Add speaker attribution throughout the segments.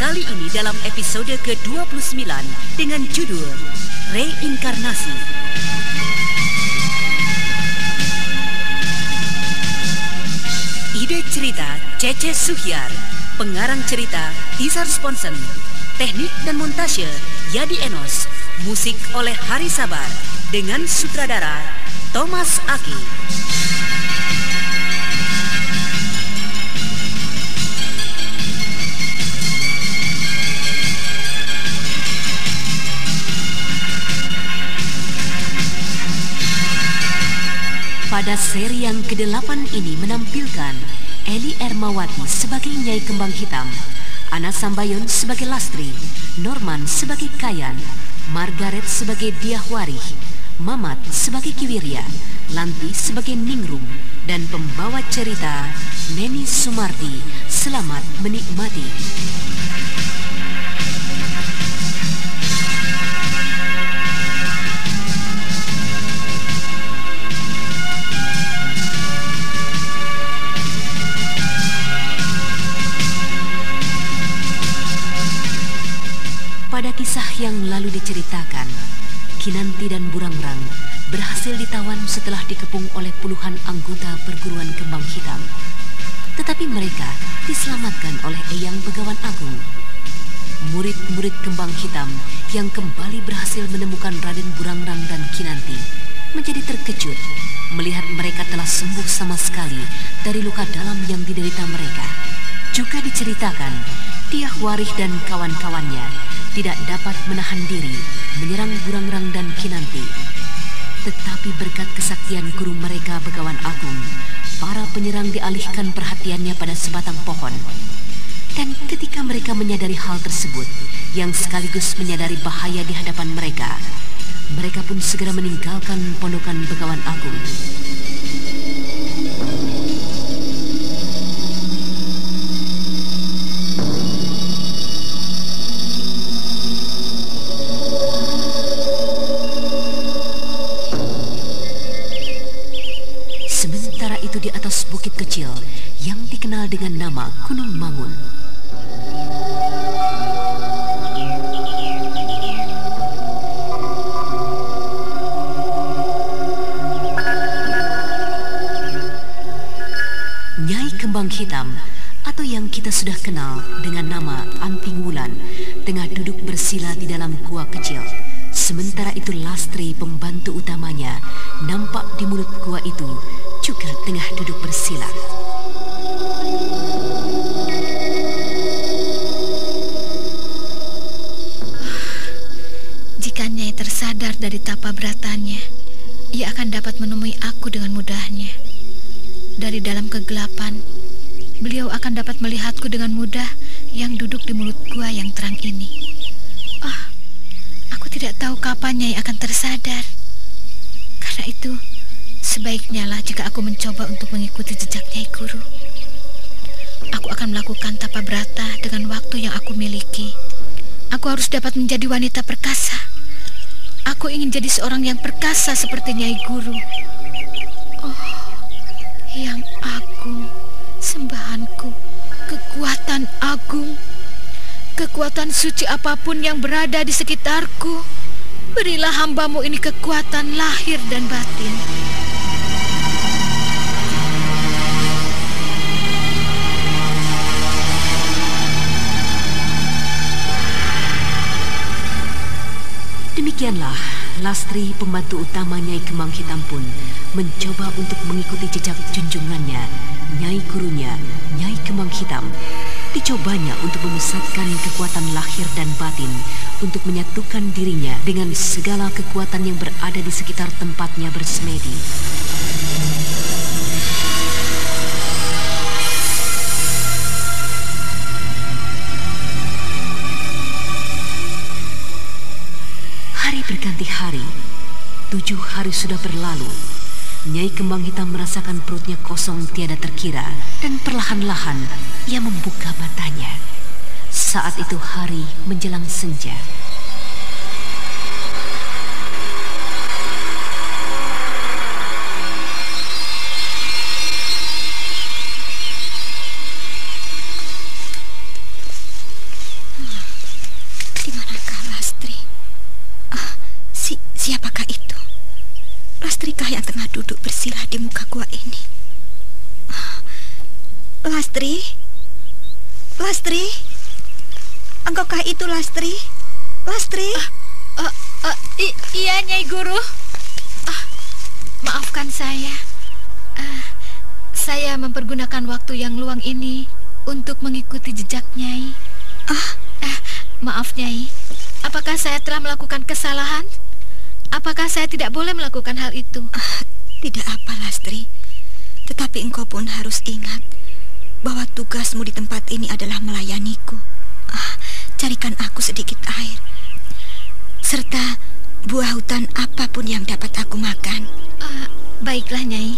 Speaker 1: kali ini dalam episode ke-29 dengan judul Reinkarnasi. Ide cerita Cece Suhyar, pengarang cerita Isar Sponsen, teknik dan montase Yadi Enos, musik oleh Hari Sabar dengan sutradara Thomas Aki. Pada seri yang ke-8 ini menampilkan Eli Ermawati sebagai Nyai Kembang Hitam, Ana Sambayon sebagai Lastri, Norman sebagai Kayan, Margaret sebagai Diahwarih, Mamat sebagai Kiwirya, Lanti sebagai Ningrum, dan pembawa cerita Neni Sumardi. Selamat menikmati. Kinanti dan Burangrang berhasil ditawan setelah dikepung oleh puluhan anggota perguruan kembang hitam. Tetapi mereka diselamatkan oleh Eyang Begawan Agung. Murid-murid kembang hitam yang kembali berhasil menemukan Raden Burangrang dan Kinanti menjadi terkejut melihat mereka telah sembuh sama sekali dari luka dalam yang diderita mereka. Juga diceritakan, Tiah Warih dan kawan-kawannya tidak dapat menahan diri menyerang Burangrang dan Kinanti. Tetapi berkat kesaktian guru mereka Begawan Agung, para penyerang dialihkan perhatiannya pada sebatang pohon. Dan ketika mereka menyadari hal tersebut, yang sekaligus menyadari bahaya di hadapan mereka, mereka pun segera meninggalkan pondokan Begawan Agung. Kecil yang dikenal dengan nama Gunung Mangun. Nyai Kembang Hitam atau yang kita sudah kenal dengan nama Anting Wulan tengah duduk bersila di dalam gua kecil. Sementara itu Lastri pembantu utamanya nampak di mulut gua itu juga tengah duduk bersila.
Speaker 2: Jika Nyai tersadar dari tapa beratanya, ia akan dapat menemui aku dengan mudahnya. Dari dalam kegelapan, beliau akan dapat melihatku dengan mudah yang duduk di mulut gua yang terang ini. Ah, oh, aku tidak tahu kapan Nyai akan tersadar. Karena itu, Sebaiknya lah jika aku mencoba untuk mengikuti jejak Nyai Guru. Aku akan melakukan tapa berata dengan waktu yang aku miliki. Aku harus dapat menjadi wanita perkasa. Aku ingin jadi seorang yang perkasa seperti Nyai Guru. Oh, yang agung, sembahanku, kekuatan agung, kekuatan suci apa pun yang berada di sekitarku. Berilah hambamu ini kekuatan lahir dan batin.
Speaker 1: Demikianlah, Lastri, pembantu utama Nyai Kemang Hitam pun mencoba untuk mengikuti jejak junjungannya, Nyai gurunya, Nyai Kemang Hitam. Dicobanya untuk memusatkan kekuatan lahir dan batin untuk menyatukan dirinya dengan segala kekuatan yang berada di sekitar tempatnya bersemedi. Hari, tujuh hari sudah berlalu. Nyai Kembang Hitam merasakan perutnya kosong tiada terkira dan perlahan-lahan ia membuka matanya. Saat itu hari menjelang senja.
Speaker 3: Di muka gua ini. Lastri? Lastri? Engkaukah itu Lastri? Lastri?
Speaker 2: Uh, uh, uh, iya, Nyai Guru. Uh, maafkan saya. Uh, saya mempergunakan waktu yang luang ini untuk mengikuti jejak Nyai.
Speaker 3: Ah,
Speaker 2: uh, maaf Nyai. Apakah saya telah melakukan kesalahan? Apakah saya tidak boleh melakukan hal itu?
Speaker 3: Uh, tidak apa, Lastri. Tetapi engkau pun harus ingat bahwa tugasmu di tempat ini adalah melayaniku. Ah, carikan aku sedikit air. Serta buah hutan apa pun yang dapat aku makan.
Speaker 2: Uh, baiklah, Nyai.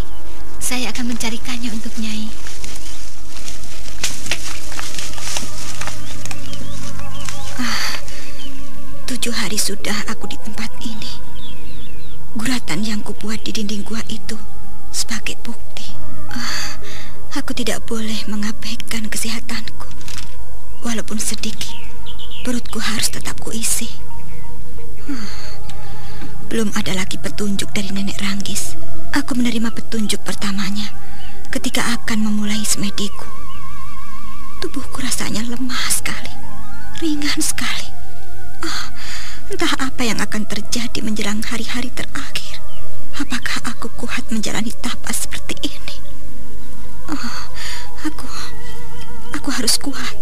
Speaker 2: Saya akan mencarikannya untuk Nyai.
Speaker 3: Ah, tujuh hari sudah aku di tempat ini. Guratan yang kubuat di dinding gua itu sebagai bukti. Uh, aku tidak boleh mengabaikan kesehatanku. Walaupun sedikit, perutku harus tetap kuisi. Uh, belum ada lagi petunjuk dari nenek Ranggis. Aku menerima petunjuk pertamanya ketika akan memulai semediku. Tubuhku rasanya lemah sekali, ringan sekali. Uh, Entah apa yang akan terjadi menjelang hari-hari terakhir. Apakah aku kuat menjalani tapas seperti ini? Oh, aku, aku harus kuat.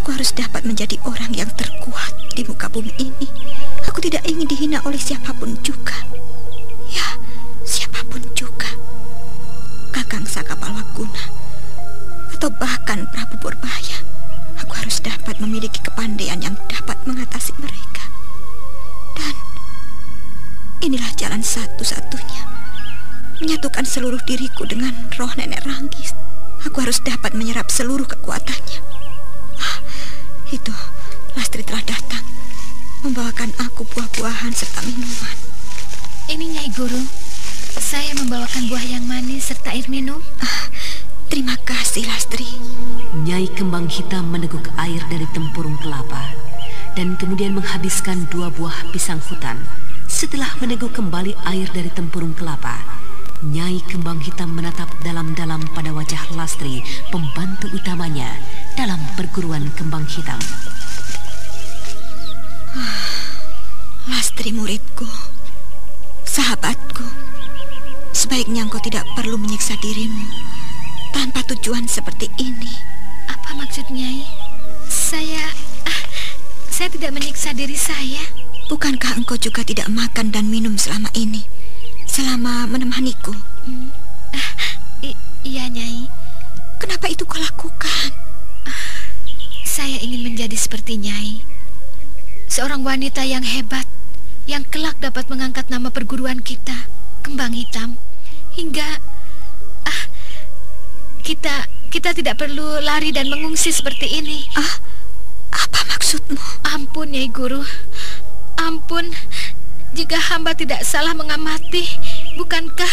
Speaker 3: Aku harus dapat menjadi orang yang terkuat di muka bumi ini. Aku tidak ingin dihina oleh siapa pun juga. Ya, siapa pun juga. Kakang Sakapalwaguna atau bahkan Prabu Purbaya. Aku harus dapat memiliki kepandaian yang dapat mengatasi mereka. Inilah jalan satu-satunya. Menyatukan seluruh diriku dengan roh nenek Ranggis. Aku harus dapat menyerap seluruh kekuatannya. Ah, itu, Lastri telah datang. Membawakan aku buah-buahan serta minuman.
Speaker 2: Ini Nyai Guru. Saya membawakan buah yang manis serta air minum.
Speaker 3: Ah, terima kasih, Lastri.
Speaker 1: Nyai Kembang Hitam meneguk air dari tempurung kelapa dan kemudian menghabiskan dua buah pisang hutan. Setelah meneguk kembali air dari tempurung kelapa, Nyai Kembang Hitam menatap dalam-dalam pada wajah Lastri, pembantu utamanya dalam perguruan Kembang Hitam.
Speaker 3: Lastri muridku, sahabatku, sebaiknya engkau tidak perlu menyiksa dirimu tanpa tujuan seperti ini.
Speaker 2: Apa maksud Nyai? Saya saya tidak menyiksa diri saya.
Speaker 3: Bukankah engkau juga tidak makan dan minum selama ini? Selama menemaniku? Hmm.
Speaker 2: Ah, iya, Nyai.
Speaker 3: Kenapa itu kau lakukan?
Speaker 2: Ah, saya ingin menjadi seperti Nyai. Seorang wanita yang hebat, yang kelak dapat mengangkat nama perguruan kita, Kembang Hitam, hingga ah, kita kita tidak perlu lari dan mengungsi seperti ini.
Speaker 3: Ah, apa maksudmu?
Speaker 2: Ampun, Nyai Guru. Ampun, jika hamba tidak salah mengamati, bukankah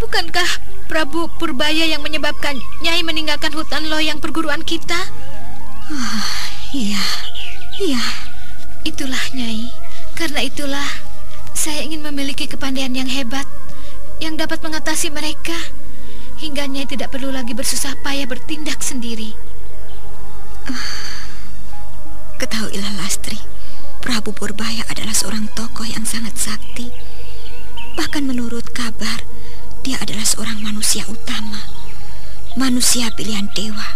Speaker 2: bukankah Prabu Purbaya yang menyebabkan Nyai meninggalkan hutan loyang perguruan kita?
Speaker 3: Oh, iya, iya.
Speaker 2: Itulah Nyai. Karena itulah saya ingin memiliki kepandaian yang hebat yang dapat mengatasi mereka hingga Nyai tidak perlu lagi bersusah payah bertindak sendiri.
Speaker 3: Uh. Ketahuilah Lastri, Prabu Purbaya adalah seorang tokoh yang sangat sakti. Bahkan menurut kabar, dia adalah seorang manusia utama. Manusia pilihan dewa.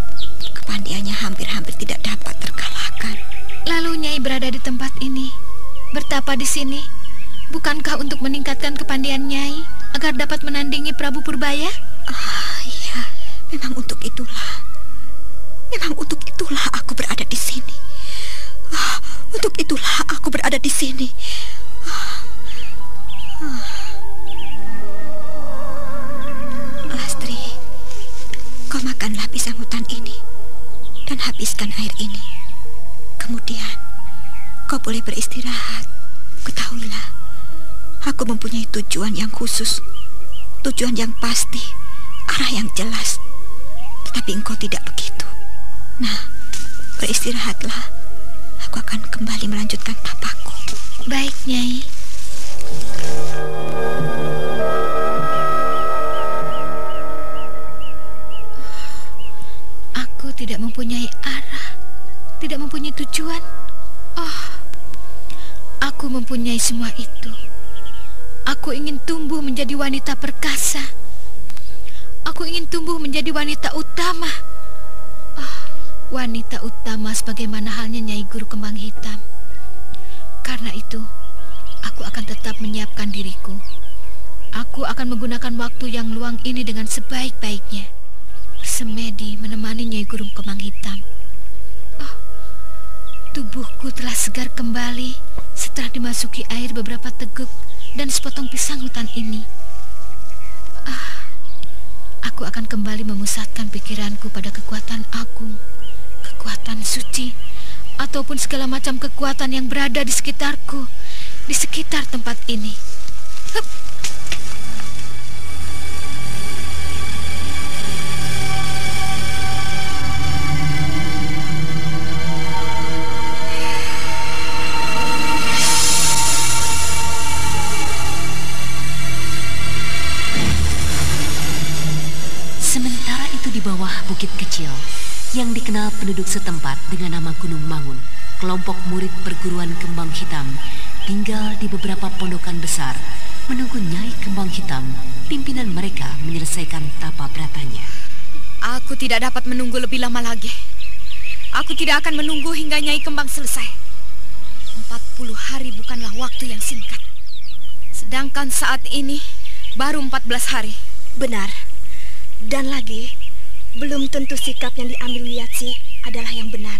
Speaker 3: Kepandiannya hampir-hampir tidak dapat terkalahkan.
Speaker 2: Lalu Nyai berada di tempat ini, bertapa di sini. Bukankah untuk meningkatkan kepandian Nyai agar dapat menandingi Prabu Purbaya?
Speaker 3: Ah, iya, memang untuk itulah. Memang untuk itulah aku berada di sini. Untuk itulah aku berada di sini Lastri, kau makanlah pisang hutan ini dan habiskan air ini. Kemudian, kau boleh beristirahat. Ketahuilah, aku mempunyai tujuan yang khusus, tujuan yang pasti, arah yang jelas. Tetapi engkau tidak begitu. Nah, beristirahatlah. Aku akan kembali melanjutkan tapaku.
Speaker 2: Baik, Nyai. Aku tidak mempunyai arah, tidak mempunyai tujuan. Oh, aku mempunyai semua itu. Aku ingin tumbuh menjadi wanita perkasa. Aku ingin tumbuh menjadi wanita utama. Wanita utama sebagaimana halnya Nyai Guru Kembang Hitam. Karena itu, aku akan tetap menyiapkan diriku. Aku akan menggunakan waktu yang luang ini dengan sebaik-baiknya. Semedi menemani Nyai Guru Kembang Hitam. Oh, tubuhku telah segar kembali setelah dimasuki air beberapa teguk dan sepotong pisang hutan ini. Ah, aku akan kembali memusatkan pikiranku pada kekuatan agung, kekuatan suci, ataupun segala macam kekuatan yang berada di sekitarku, di sekitar tempat ini. Hup.
Speaker 1: Bukit kecil yang dikenal penduduk setempat dengan nama Gunung Mangun, kelompok murid perguruan kembang hitam tinggal di beberapa pondokan besar menunggu Nyai Kembang Hitam, pimpinan mereka menyelesaikan tapa beratanya.
Speaker 4: Aku tidak dapat menunggu lebih lama lagi. Aku tidak akan menunggu hingga Nyai Kembang selesai. 40 hari bukanlah waktu yang singkat. Sedangkan saat ini baru 14 hari.
Speaker 3: Benar. Dan lagi, belum tentu sikap yang diambil Wiyatsi adalah yang benar.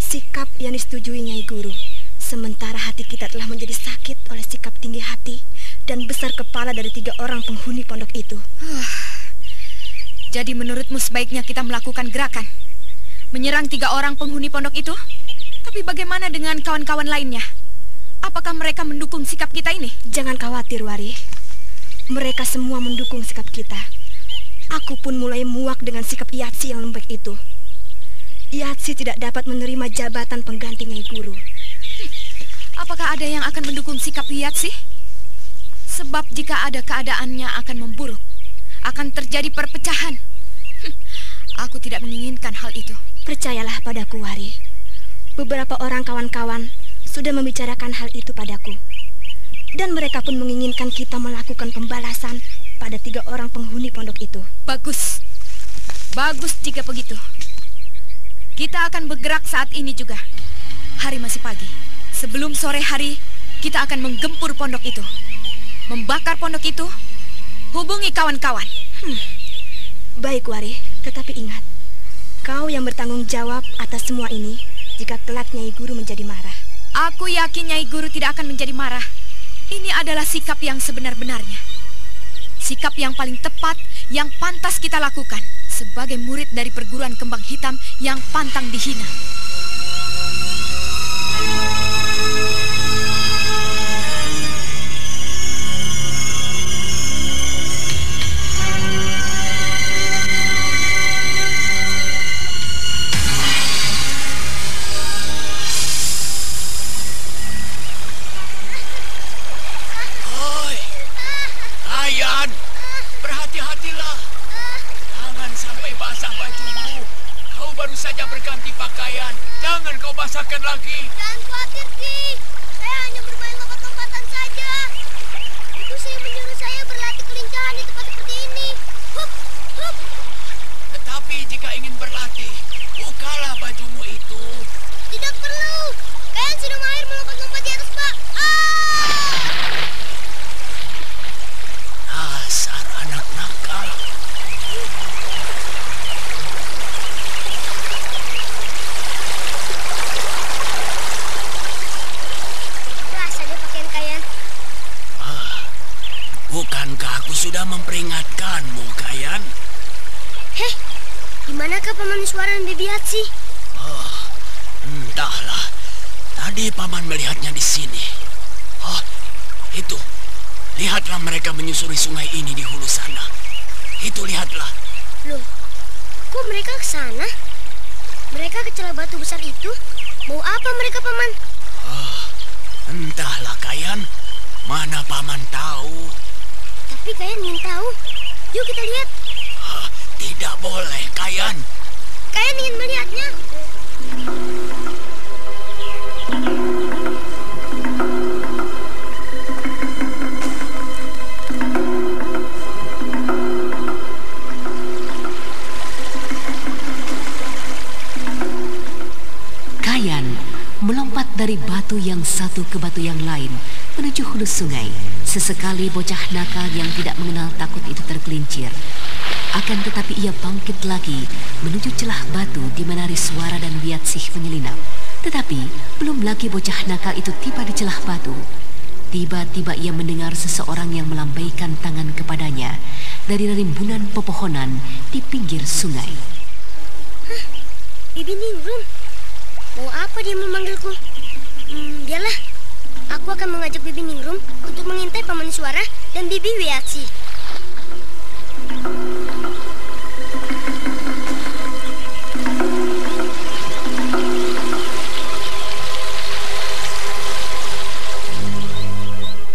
Speaker 3: Sikap yang disetujui Nyai Guru. Sementara hati kita telah menjadi sakit oleh sikap tinggi hati dan besar kepala dari tiga orang penghuni pondok itu.
Speaker 4: Jadi menurutmu sebaiknya kita melakukan gerakan menyerang tiga orang penghuni pondok itu? Tapi bagaimana dengan kawan-kawan lainnya? Apakah mereka mendukung sikap kita ini?
Speaker 3: Jangan khawatir, Wari. Mereka semua mendukung sikap kita. Aku pun mulai muak dengan sikap Yatsi yang lembek itu. Yatsi tidak dapat menerima jabatan pengganti Nyai Guru.
Speaker 4: Apakah ada yang akan mendukung sikap Yatsi? Sebab jika ada keadaannya akan memburuk, akan terjadi perpecahan. Aku tidak menginginkan hal itu.
Speaker 3: Percayalah padaku, Wari. Beberapa orang kawan-kawan sudah membicarakan hal itu padaku. Dan mereka pun menginginkan kita melakukan pembalasan pada tiga orang penghuni pondok itu.
Speaker 4: Bagus. Bagus jika begitu. Kita akan bergerak saat ini juga. Hari masih pagi. Sebelum sore hari, kita akan menggempur pondok itu. Membakar pondok itu. Hubungi kawan-kawan.
Speaker 3: Hmm. Baik, Wari. Tetapi ingat, kau yang bertanggung jawab atas semua ini jika kelak Nyai Guru menjadi marah.
Speaker 4: Aku yakin Nyai Guru tidak akan menjadi marah. Ini adalah sikap yang sebenar-benarnya. Sikap yang paling tepat, yang pantas kita lakukan sebagai murid dari perguruan kembang hitam yang pantang dihina.
Speaker 5: Basahkan lagi.
Speaker 6: Jangan khawatir, Ki. Saya hanya bermain lompat-lompatan saja. Ibu saya menyuruh saya berlatih kelincahan di tempat seperti ini. Hup, hup.
Speaker 5: Tetapi jika ingin berlatih, bukalah bajumu itu.
Speaker 6: Tidak perlu. Kalian sudah mahir melompat-lompat di atas Pak. Ah!
Speaker 5: Dasar anak nakal.
Speaker 6: Biasa dia pakaian kalian
Speaker 5: Aku sudah memperingatkanmu, Kayan.
Speaker 6: Heh, di manakah paman suara Bibi Hatsi?
Speaker 5: Oh, entahlah. Tadi paman melihatnya di sini. Oh, itu. Lihatlah mereka menyusuri sungai ini di hulu sana. Itu lihatlah.
Speaker 6: Loh, kok mereka ke sana? Mereka ke celah batu besar itu? Mau apa mereka, paman?
Speaker 5: Oh, entahlah, Kayan. Mana paman tahu?
Speaker 6: Tapi kalian ingin tahu. Yuk kita lihat.
Speaker 5: Oh, tidak boleh, Kayan.
Speaker 6: Kalian ingin melihatnya?
Speaker 1: Kayan melompat dari batu yang satu ke batu yang lain menuju hulu sungai. Sesekali bocah nakal yang tidak mengenal takut itu tergelincir. Akan tetapi ia bangkit lagi menuju celah batu di mana Riswara dan Wiatsih menyelinap. Tetapi belum lagi bocah nakal itu tiba di celah batu. Tiba-tiba ia mendengar seseorang yang melambaikan tangan kepadanya dari rimbunan pepohonan di pinggir sungai.
Speaker 6: Bibi Ningrum. Mau apa dia memanggilku? Hmm, biarlah. Aku akan mengajak Bibi Ningrum untuk mengintai paman suara dan Bibi Wiatsi.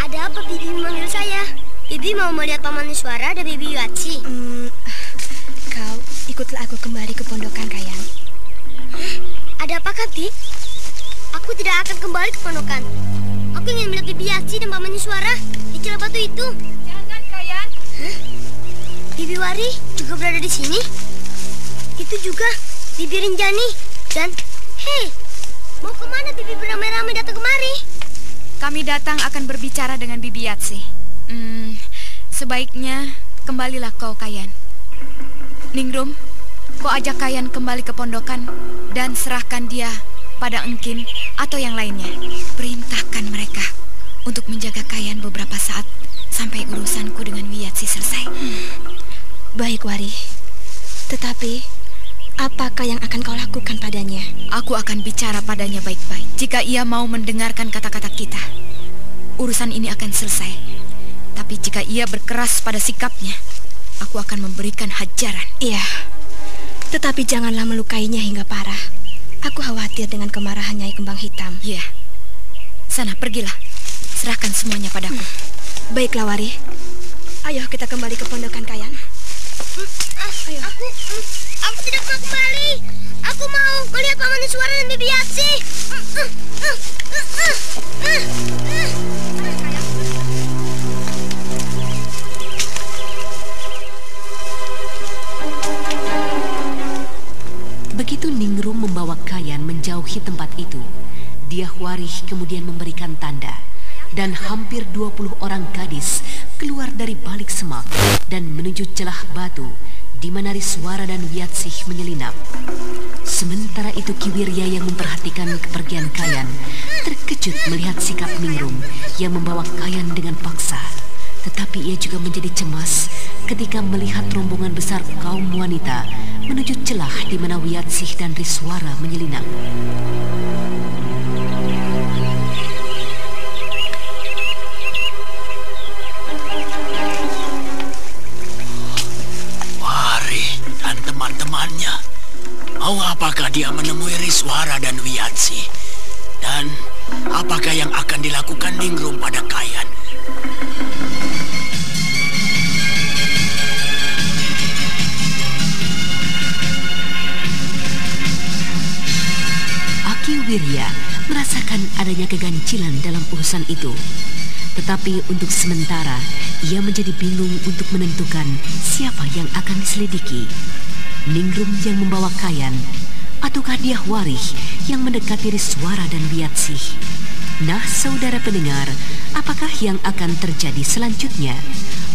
Speaker 6: Ada apa Bibi memanggil saya? Bibi mau melihat paman suara dan Bibi Wiatsi.
Speaker 3: Hmm, kau ikutlah aku kembali ke pondokan Kayan.
Speaker 6: Ada apa Bi? Aku tidak akan kembali ke ponokan. Aku ingin melihat Bibi Yatsi dan pamannya suara di celah batu itu.
Speaker 4: Jangan, Kayan.
Speaker 6: Bibi Wari juga berada di sini. Itu juga Bibi Rinjani dan hei, mau ke mana Bibi beramai-ramai datang kemari?
Speaker 4: Kami datang akan berbicara dengan Bibi Yatsi. Hmm, sebaiknya kembalilah kau, Kayan. Ningrum, kau ajak Kayan kembali ke pondokan dan serahkan dia pada Engkin atau yang lainnya. Perintahkan mereka untuk menjaga Kayan beberapa saat sampai urusanku dengan Wiyatsi selesai.
Speaker 3: Baik, Wari. Tetapi, apakah yang akan kau lakukan padanya?
Speaker 4: Aku akan bicara padanya baik-baik. Jika ia mau mendengarkan kata-kata kita, urusan ini akan selesai. Tapi jika ia berkeras pada sikapnya, aku akan memberikan hajaran.
Speaker 3: Iya. Tetapi janganlah melukainya hingga parah. Aku khawatir dengan kemarahan Nyai Kembang Hitam.
Speaker 4: Iya. Sana, pergilah. Serahkan semuanya padaku.
Speaker 3: Baiklah, Wari. Ayo kita kembali ke pondokan Kayan.
Speaker 6: Ayo. Aku, mm, aku tidak mau kembali. Aku mau melihat pamannya suara dan Bibi Yatsi.
Speaker 1: Begitu Ningrum membawa Kayan menjauhi tempat itu, Diahwarih kemudian memberikan tanda dan hampir 20 orang gadis keluar dari balik semak dan menuju celah batu di mana Riswara dan Wiatsih menyelinap. Sementara itu Kiwirya yang memperhatikan kepergian Kayan terkejut melihat sikap Ningrum yang membawa Kayan dengan paksa. Tetapi ia juga menjadi cemas ketika melihat rombongan besar kaum wanita menuju celah di mana Wiatsih dan Riswara menyelinap.
Speaker 5: Wari dan teman-temannya. Mau apakah dia menemui Riswara dan Wiatsi? Dan apakah yang akan dilakukan Ningrum pada Kayan?
Speaker 1: Wirya merasakan adanya keganjilan dalam urusan itu. Tetapi untuk sementara, ia menjadi bingung untuk menentukan siapa yang akan diselidiki. Ningrum yang membawa Kayan, ataukah dia Warih yang mendekati Riswara dan Wiatsih? Nah, saudara pendengar, apakah yang akan terjadi selanjutnya?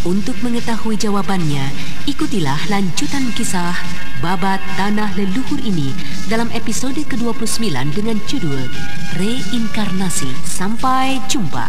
Speaker 1: Untuk mengetahui jawabannya, ikutilah lanjutan kisah Babat Tanah Leluhur ini dalam episode ke-29 dengan judul Reinkarnasi. Sampai jumpa.